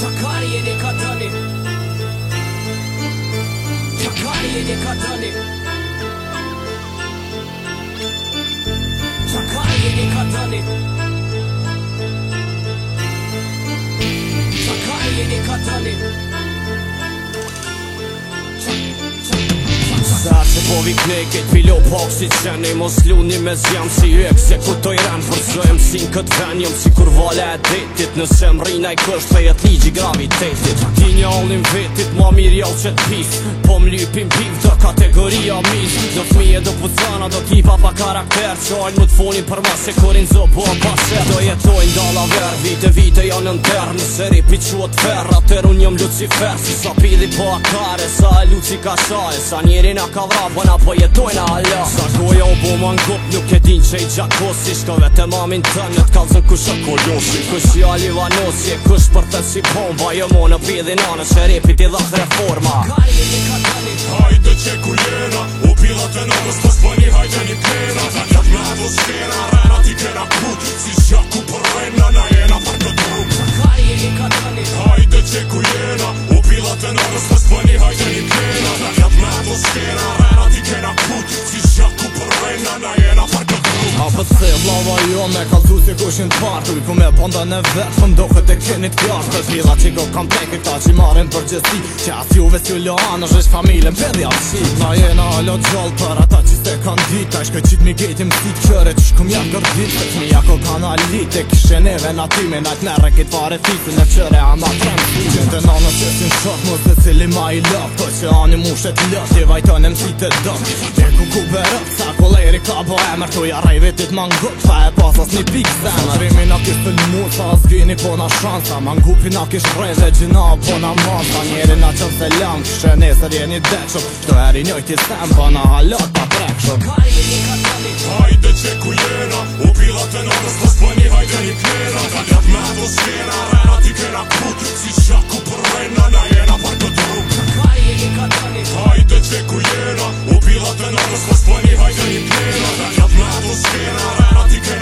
Çakarya de katanı Çakarya de katanı Çakarya de katanı Çakarya de katanı Se po vi kneket Filo po si që ne mos luni me zjam Si ju eksekutoj ran Për zëm si në këtë ven Jom si kur vale e detit Nëse më rina i kësht Për jetë ligi gravitetit Ti një allim vetit Ma mirë jo që t'pif Po më lypim piv Dë kategoria mis Në fmi e dë pucana Dë kipa pa karakter Që ajnë më t'foni për ma Se korin zë po më pashe Dë jetojnë dala ver Vite vite janë në ter Nëse ripi qot fer Atër unë jëm lucifer Si sa pili po akare Sa e luci ka shaj Sa njerina ka avën apo jetojnë a lë Sa goja u bo jo, më ngup nuk e din që i gjakosi po Shkove të mamin të në të kalzën kush kolosi Kush i alivanosi e kush për të si bomba Jo mo në pidhin anë që repit i dhatë reforma Hajde që kulena U pilat të nëmës pës për po një hajde një plena Ta njët me avu shkena rena ti kena put Si shjaku për rena na jena për të drum Hajde që kulena U pilat të nëmës pës për po një hajde një plena Ta Vlava jo me kalcu si kushin të partur Ku me panda në vetë Së mdo këtë e keni të klasë Të zhvila që go kam të këta që marim për gjithësi Që as juve si u anë është është familën për dhja si Na jena alo gjallë për ata që se kanë dit Ta ishkë qitë mi gejtim si të qëre që shkum janë kërë dit Të mi jako ko kanë alit E kishe neve në atimi Na të nërën këtë fare fisi në qëre a ma të në Eri ka po emër të ja rejve dit ma Fa e pas as një pik zemër Sotrimi na kish të një mund sa zgini po na shansa Ma ngupi na kish rejt dhe gjina po na mansa Njeri na qëm se lëm kështë e nesër jeni dekshëm Qdo eri njojti sem po na halot pa prekshëm Hajde që ku jena U pilat e nërës pas po hajde një pjena Ka gjatë me të shkjena Rena ti se U pilat e nërës, mos po një hajtë një plena Në gjatë në atmosfera, rena ti